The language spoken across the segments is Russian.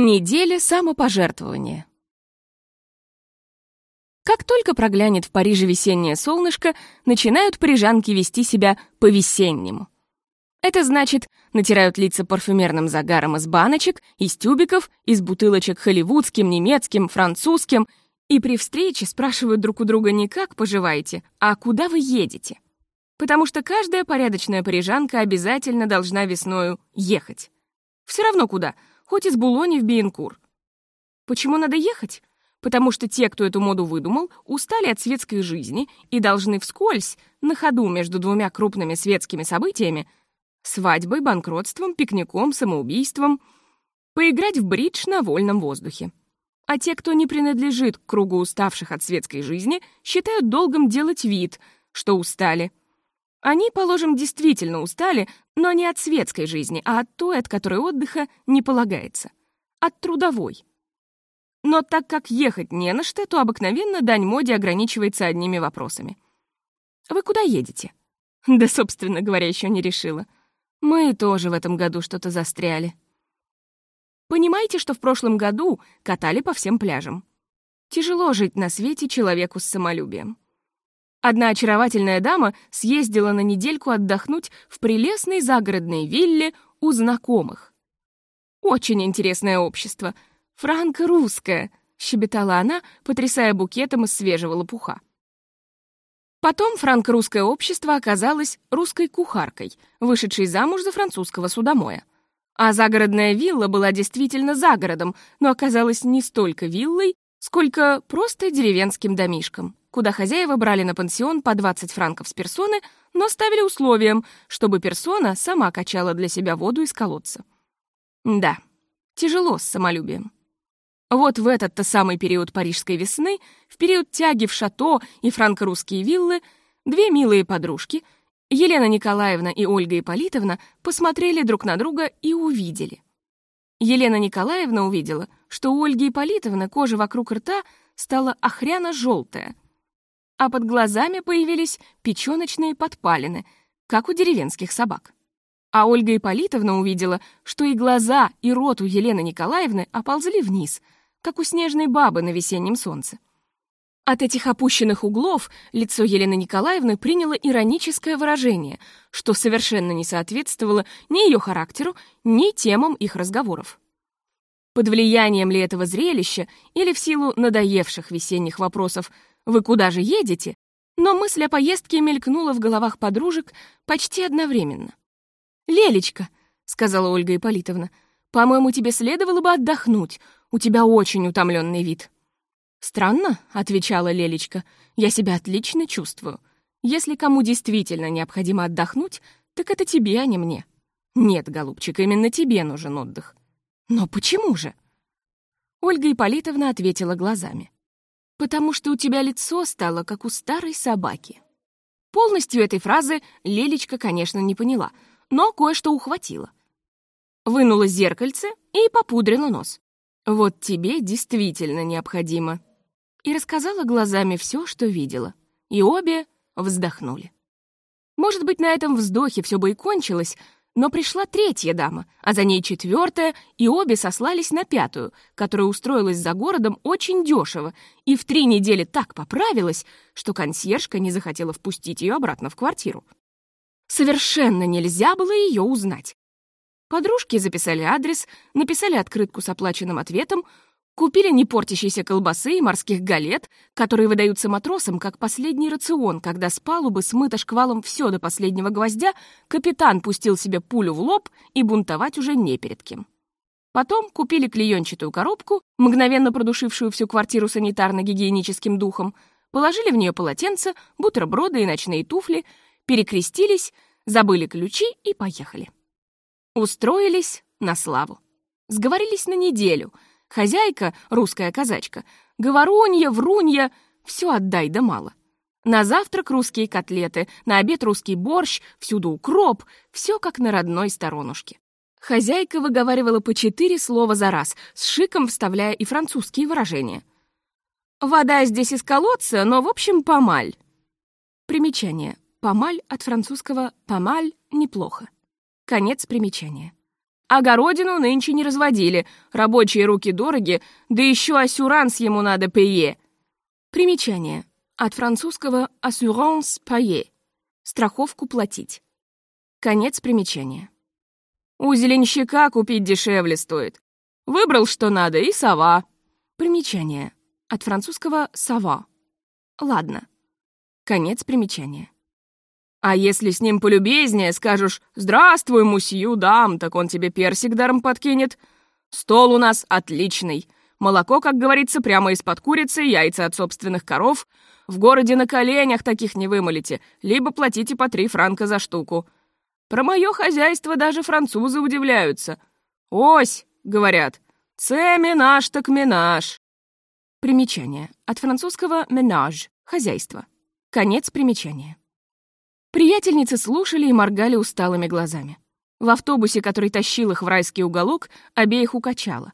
Неделя самопожертвования. Как только проглянет в Париже весеннее солнышко, начинают парижанки вести себя по-весеннему. Это значит, натирают лица парфюмерным загаром из баночек, из тюбиков, из бутылочек холливудским, немецким, французским, и при встрече спрашивают друг у друга не как поживаете, а куда вы едете. Потому что каждая порядочная парижанка обязательно должна весною ехать. Все равно куда — хоть из Булони в Биенкур. Почему надо ехать? Потому что те, кто эту моду выдумал, устали от светской жизни и должны вскользь, на ходу между двумя крупными светскими событиями — свадьбой, банкротством, пикником, самоубийством — поиграть в бридж на вольном воздухе. А те, кто не принадлежит к кругу уставших от светской жизни, считают долгом делать вид, что устали. Они, положим, действительно устали, но не от светской жизни, а от той, от которой отдыха не полагается. От трудовой. Но так как ехать не на что, то обыкновенно дань моде ограничивается одними вопросами. «Вы куда едете?» Да, собственно говоря, еще не решила. Мы тоже в этом году что-то застряли. Понимаете, что в прошлом году катали по всем пляжам? Тяжело жить на свете человеку с самолюбием. Одна очаровательная дама съездила на недельку отдохнуть в прелестной загородной вилле у знакомых. «Очень интересное общество. Франко-русское», — щебетала она, потрясая букетом из свежего лопуха. Потом франко-русское общество оказалось русской кухаркой, вышедшей замуж за французского судомоя. А загородная вилла была действительно загородом, но оказалась не столько виллой, сколько просто деревенским домишком куда хозяева брали на пансион по 20 франков с персоны, но ставили условием, чтобы персона сама качала для себя воду из колодца. Да, тяжело с самолюбием. Вот в этот-то самый период парижской весны, в период тяги в шато и франко-русские виллы, две милые подружки, Елена Николаевна и Ольга Ипполитовна, посмотрели друг на друга и увидели. Елена Николаевна увидела, что у Ольги Ипполитовны кожа вокруг рта стала охряно-желтая — а под глазами появились печёночные подпалины, как у деревенских собак. А Ольга Ипполитовна увидела, что и глаза, и рот у Елены Николаевны оползли вниз, как у снежной бабы на весеннем солнце. От этих опущенных углов лицо Елены Николаевны приняло ироническое выражение, что совершенно не соответствовало ни ее характеру, ни темам их разговоров. Под влиянием ли этого зрелища или в силу надоевших весенних вопросов вы куда же едете?» Но мысль о поездке мелькнула в головах подружек почти одновременно. «Лелечка», — сказала Ольга Ипполитовна, «по-моему, тебе следовало бы отдохнуть, у тебя очень утомленный вид». «Странно», — отвечала Лелечка, «я себя отлично чувствую. Если кому действительно необходимо отдохнуть, так это тебе, а не мне». «Нет, голубчик, именно тебе нужен отдых». «Но почему же?» Ольга Ипполитовна ответила глазами потому что у тебя лицо стало, как у старой собаки». Полностью этой фразы Лелечка, конечно, не поняла, но кое-что ухватила. Вынула зеркальце и попудрила нос. «Вот тебе действительно необходимо». И рассказала глазами все, что видела. И обе вздохнули. Может быть, на этом вздохе все бы и кончилось, но пришла третья дама, а за ней четвертая, и обе сослались на пятую, которая устроилась за городом очень дешево и в три недели так поправилась, что консьержка не захотела впустить ее обратно в квартиру. Совершенно нельзя было ее узнать. Подружки записали адрес, написали открытку с оплаченным ответом, Купили не портящиеся колбасы и морских галет, которые выдаются матросам как последний рацион, когда с палубы смыто шквалом все до последнего гвоздя, капитан пустил себе пулю в лоб и бунтовать уже не перед кем. Потом купили клеенчатую коробку, мгновенно продушившую всю квартиру санитарно-гигиеническим духом, положили в нее полотенце, бутерброды и ночные туфли, перекрестились, забыли ключи и поехали. Устроились на славу. Сговорились на неделю — Хозяйка, русская казачка, говорунья, врунья, все отдай да мало. На завтрак русские котлеты, на обед русский борщ, всюду укроп, все как на родной сторонушке. Хозяйка выговаривала по четыре слова за раз, с шиком вставляя и французские выражения. «Вода здесь из колодца, но, в общем, помаль». Примечание. Помаль от французского «помаль» — неплохо. Конец примечания. Огородину нынче не разводили, рабочие руки дороги, да еще ассюранс ему надо пее. Примечание. От французского assurance payer — страховку платить. Конец примечания. У зеленщика купить дешевле стоит. Выбрал, что надо, и сова. Примечание. От французского «сова». Ладно. Конец примечания. А если с ним полюбезнее, скажешь «Здравствуй, мусью, дам», так он тебе персик даром подкинет. Стол у нас отличный. Молоко, как говорится, прямо из-под курицы, яйца от собственных коров. В городе на коленях таких не вымолите, либо платите по три франка за штуку. Про мое хозяйство даже французы удивляются. «Ось», — говорят, — «це минаж так минаж». Примечание. От французского «ménage» — хозяйство. Конец примечания. Приятельницы слушали и моргали усталыми глазами. В автобусе, который тащил их в райский уголок, обеих укачало.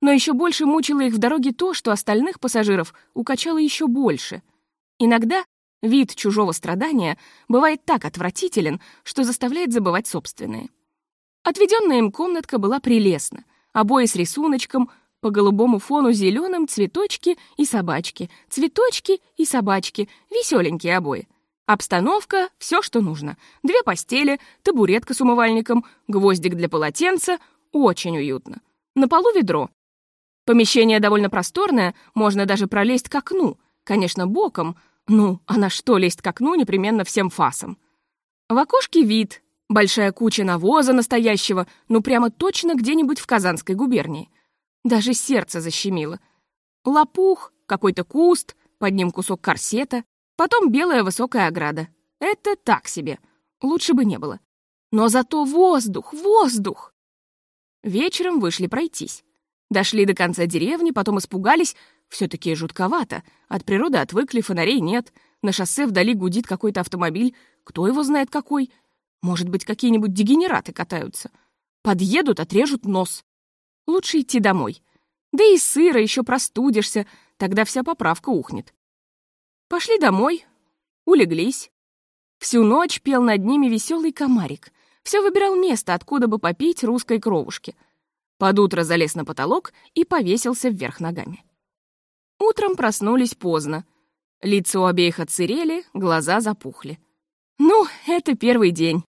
Но еще больше мучило их в дороге то, что остальных пассажиров укачало еще больше. Иногда Вид чужого страдания бывает так отвратителен, что заставляет забывать собственные. Отведенная им комнатка была прелестна. Обои с рисуночком, по голубому фону зеленым цветочки и собачки, цветочки и собачки, веселенькие обои. Обстановка — все, что нужно. Две постели, табуретка с умывальником, гвоздик для полотенца — очень уютно. На полу ведро. Помещение довольно просторное, можно даже пролезть к окну, конечно, боком, ну, а на что лезть к окну непременно всем фасом? В окошке вид, большая куча навоза настоящего, ну прямо точно где-нибудь в Казанской губернии. Даже сердце защемило. Лопух, какой-то куст, под ним кусок корсета, потом белая высокая ограда. Это так себе, лучше бы не было. Но зато воздух, воздух! Вечером вышли пройтись. Дошли до конца деревни, потом испугались, все таки жутковато. От природы отвыкли, фонарей нет. На шоссе вдали гудит какой-то автомобиль. Кто его знает какой? Может быть, какие-нибудь дегенераты катаются. Подъедут, отрежут нос. Лучше идти домой. Да и сыро еще простудишься, тогда вся поправка ухнет. Пошли домой, улеглись. Всю ночь пел над ними веселый комарик. Все выбирал место, откуда бы попить русской кровушки. Под утро залез на потолок и повесился вверх ногами. Утром проснулись поздно. Лица у обеих отсырели, глаза запухли. Ну, это первый день.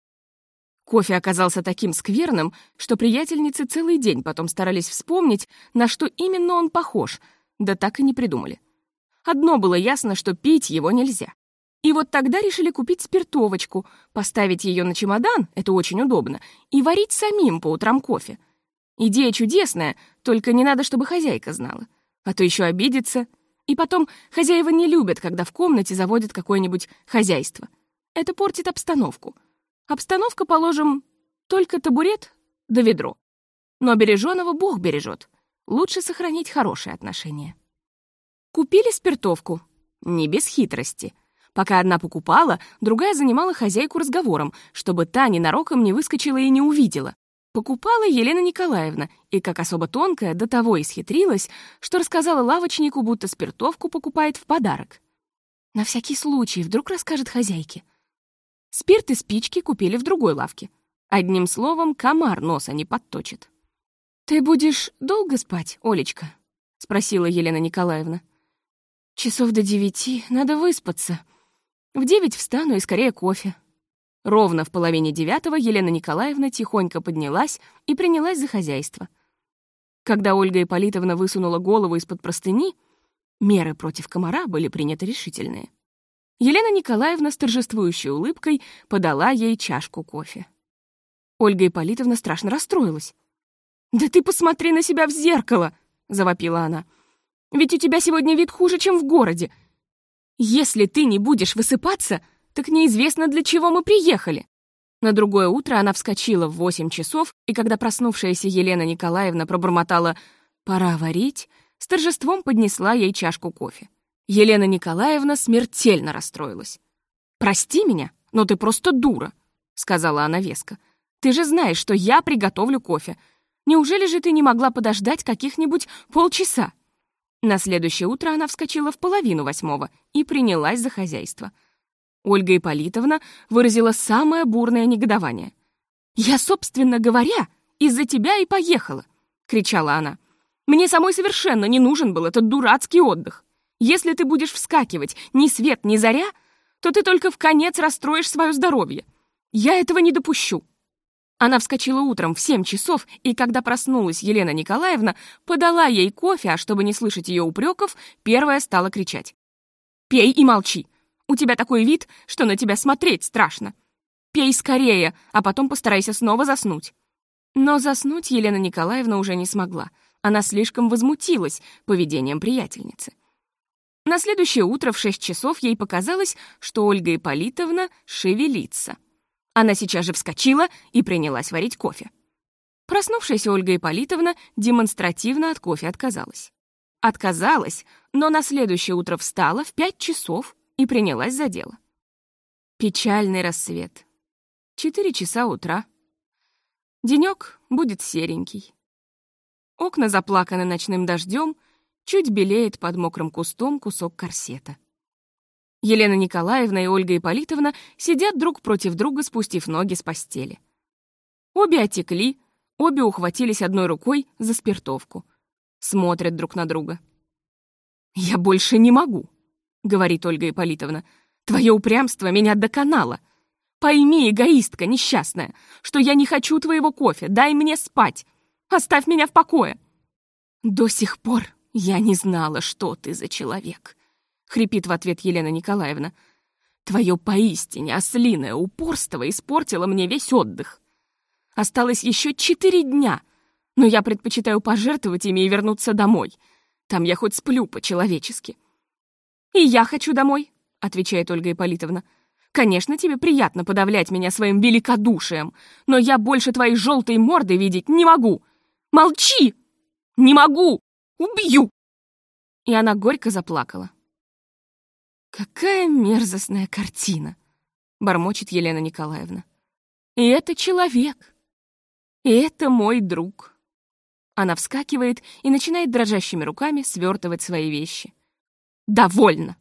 Кофе оказался таким скверным, что приятельницы целый день потом старались вспомнить, на что именно он похож, да так и не придумали. Одно было ясно, что пить его нельзя. И вот тогда решили купить спиртовочку, поставить ее на чемодан, это очень удобно, и варить самим по утрам кофе. Идея чудесная, только не надо, чтобы хозяйка знала а то еще обидится. И потом, хозяева не любят, когда в комнате заводят какое-нибудь хозяйство. Это портит обстановку. Обстановка, положим, только табурет да ведро. Но береженого Бог бережет. Лучше сохранить хорошие отношения. Купили спиртовку. Не без хитрости. Пока одна покупала, другая занимала хозяйку разговором, чтобы та ненароком не выскочила и не увидела. Покупала Елена Николаевна, и как особо тонкая, до того исхитрилась, что рассказала лавочнику, будто спиртовку покупает в подарок. На всякий случай, вдруг расскажет хозяйке. Спирт и спички купили в другой лавке. Одним словом, комар носа не подточит. «Ты будешь долго спать, Олечка?» — спросила Елена Николаевна. «Часов до девяти, надо выспаться. В девять встану и скорее кофе», Ровно в половине девятого Елена Николаевна тихонько поднялась и принялась за хозяйство. Когда Ольга Ипполитовна высунула голову из-под простыни, меры против комара были приняты решительные. Елена Николаевна с торжествующей улыбкой подала ей чашку кофе. Ольга Ипполитовна страшно расстроилась. «Да ты посмотри на себя в зеркало!» — завопила она. «Ведь у тебя сегодня вид хуже, чем в городе. Если ты не будешь высыпаться, так неизвестно, для чего мы приехали. На другое утро она вскочила в восемь часов, и когда проснувшаяся Елена Николаевна пробормотала «пора варить», с торжеством поднесла ей чашку кофе. Елена Николаевна смертельно расстроилась. «Прости меня, но ты просто дура», — сказала она веско. «Ты же знаешь, что я приготовлю кофе. Неужели же ты не могла подождать каких-нибудь полчаса?» На следующее утро она вскочила в половину восьмого и принялась за хозяйство — Ольга Ипполитовна выразила самое бурное негодование. «Я, собственно говоря, из-за тебя и поехала!» — кричала она. «Мне самой совершенно не нужен был этот дурацкий отдых. Если ты будешь вскакивать ни свет, ни заря, то ты только в конец расстроишь свое здоровье. Я этого не допущу». Она вскочила утром в семь часов, и когда проснулась Елена Николаевна, подала ей кофе, а чтобы не слышать ее упреков, первая стала кричать. «Пей и молчи! У тебя такой вид, что на тебя смотреть страшно! Пей скорее, а потом постарайся снова заснуть!» Но заснуть Елена Николаевна уже не смогла. Она слишком возмутилась поведением приятельницы. На следующее утро в шесть часов ей показалось, что Ольга Ипполитовна шевелится — она сейчас же вскочила и принялась варить кофе. Проснувшаяся Ольга Ипполитовна демонстративно от кофе отказалась. Отказалась, но на следующее утро встала в пять часов и принялась за дело. Печальный рассвет. Четыре часа утра. Денёк будет серенький. Окна заплаканы ночным дождем, чуть белеет под мокрым кустом кусок корсета. Елена Николаевна и Ольга Ипполитовна сидят друг против друга, спустив ноги с постели. Обе отекли, обе ухватились одной рукой за спиртовку. Смотрят друг на друга. «Я больше не могу», — говорит Ольга Ипполитовна. «Твое упрямство меня доконало. Пойми, эгоистка несчастная, что я не хочу твоего кофе, дай мне спать. Оставь меня в покое». «До сих пор я не знала, что ты за человек», — хрипит в ответ Елена Николаевна. «Твое поистине ослиное упорство испортило мне весь отдых. Осталось еще четыре дня, но я предпочитаю пожертвовать ими и вернуться домой. Там я хоть сплю по-человечески». «И я хочу домой», — отвечает Ольга Ипполитовна. «Конечно, тебе приятно подавлять меня своим великодушием, но я больше твоей желтой морды видеть не могу. Молчи! Не могу! Убью!» И она горько заплакала. «Какая мерзостная картина!» — бормочет Елена Николаевна. «И это человек! И это мой друг!» Она вскакивает и начинает дрожащими руками свертывать свои вещи. «Довольно!»